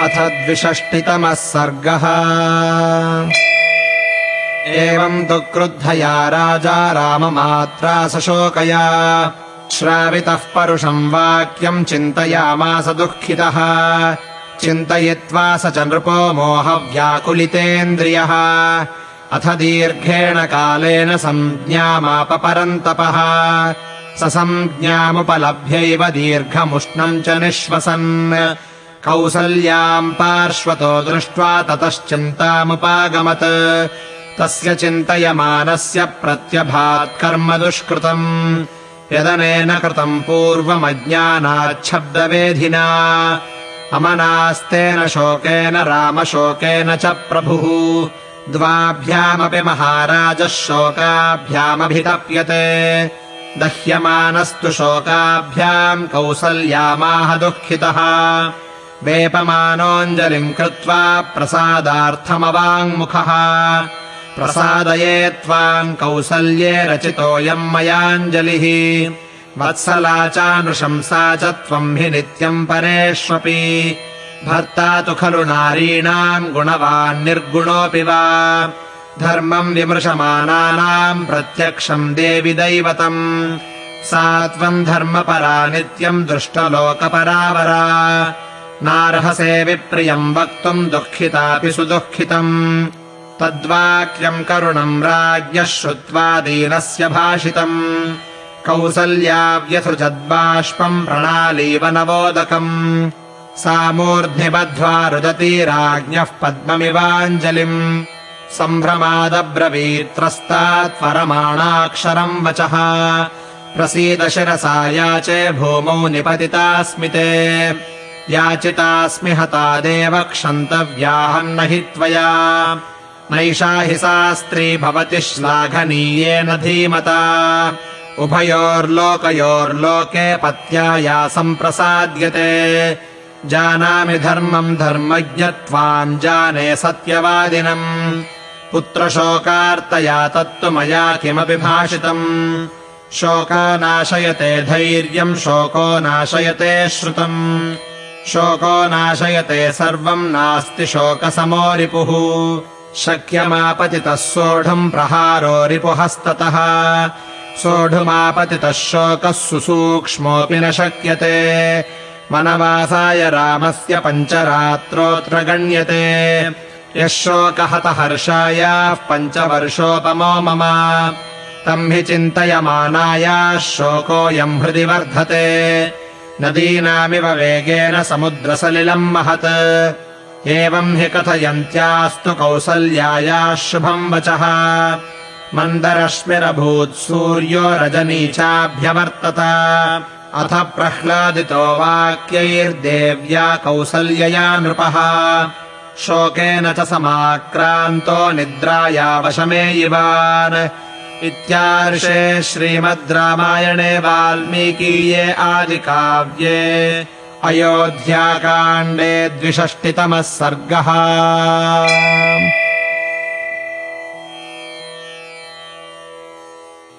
अथ द्विषष्टितमः सर्गः। एवम् तु क्रुद्धया राजा राममात्रा सशोकया। श्रावितः परुषम् वाक्यम् चिन्तयामास दुःखितः। चिन्तयित्वा स च नृपो मोहव्याकुलितेन्द्रियः। अथ दीर्घेण कालेन सञ्ज्ञामापपरन्तपः स सञ्ज्ञामुपलभ्यैव दीर्घमुष्णम् च निःश्वसन् कौसल्याम् पार्श्वतो दृष्ट्वा ततश्चिन्तामुपागमत्। तस्य चिन्तयमानस्य प्रत्यभात्कर्म दुष्कृतम्। यदनेन कृतम् पूर्वमज्ञानाच्छब्दवेधिना। अमनास्तेन शोकेन रामशोकेन च प्रभुः। द्वाभ्यामपि महाराजः शोकाभ्यामभितप्यते। दह्यमानस्तु शोकाभ्याम् कौसल्यामाह दुःखितः वेपमानोऽञ्जलिम् कृत्वा प्रसादार्थमवाङ्मुखः। प्रसादये त्वाम् कौसल्ये रचितोऽयम् मयाञ्जलिः। वत्सला चानुशंसा च त्वम् हि नित्यम् परेष्वपि। भर्ता तु खलु नारीणाम् गुणवान् निर्गुणोऽपि वा। धर्मम् विमृशमानानाम् प्रत्यक्षम् देवि दैवतम् सा त्वम् धर्मपरा नित्यम् दुष्टलोकपरावरा नार्हसे विप्रियम् वक्तुम् दुःखितापि सुदुःखितम्। तद्वाक्यम् करुणम् राज्ञः श्रुत्वा दीनस्य भाषितम्। कौसल्याव्यथुजद्बाष्पम् प्रणालीव नवोदकम्। सा मूर्ध्नि बद्ध्वा रुदती राज्ञः पद्ममिवाञ्जलिम्। सम्भ्रमादब्रवीत्रस्तात्परमाणाक्षरम् वचः। प्रसीद शिरसा याचे भूमौ निपतितास्मि ते याचितास्मि हतादेव क्षन्तव्याहम् न हि त्वया। नैषा हि सा स्त्री भवति श्लाघनीयेन धीमता। उभयोर्लोकयोर्लोके पत्या या सम्प्रसाद्यते। जानामि धर्मम् धर्मज्ञत्वाम् जाने सत्यवादिनम्। पुत्रशोकार्तया तत्तु मया किमपि भाषितम् शोका नाशयते धैर्यम् शोको नाशयते श्रुतम् शोको नाशयते सर्वम् नास्ति शोकसमो रिपुः। शक्यमापतितः सोढुम् प्रहारो रिपुहस्ततः। सोढुमापतितः शोकः सुसूक्ष्मोऽपि न शक्यते। वनवासाय रामस्य पञ्चरात्रोऽत्र गण्यते यः शोकहतहर्षायाः पञ्चवर्षोपमो मम। तम् हि चिन्तयमानायाः शोकोऽयम् हृदि वर्धते नदीनामिव वेगेन समुद्रसलिलम् महत्। एवम् हि कथयन्त्यास्तु कौसल्यायाः शुभम् वचः। मन्दरश्मिरभूत् सूर्यो रजनी चाभ्यवर्तत अथ प्रह्लादितो वाक्यैर्देव्या कौसल्यया नृपः। शोकेन च समाक्रान्तो निद्रायावशमेयिवान् इत्यार्षे श्रीमद् रामायणे वाल्मीकीये आदिकाव्ये अयोध्याकाण्डे द्विषष्टितमः सर्गः